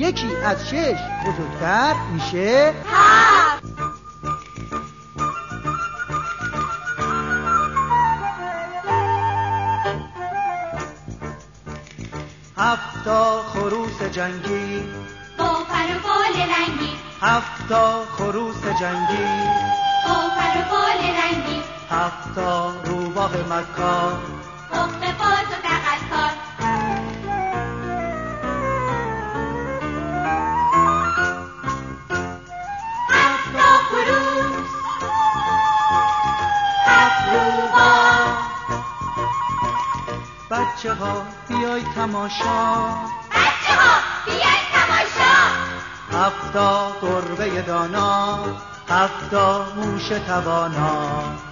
یکی از شش بزرگتر میشه هفت. هفتا خروس جنگی. با پر و بال رنگی. هفتا خروس جنگی. با پر و بال رنگی. هفتا روباه مکار بچه ها بیای تماشا. بچه ها بیاین تماشا. هفتا گربه دانا هفتا موش توانا.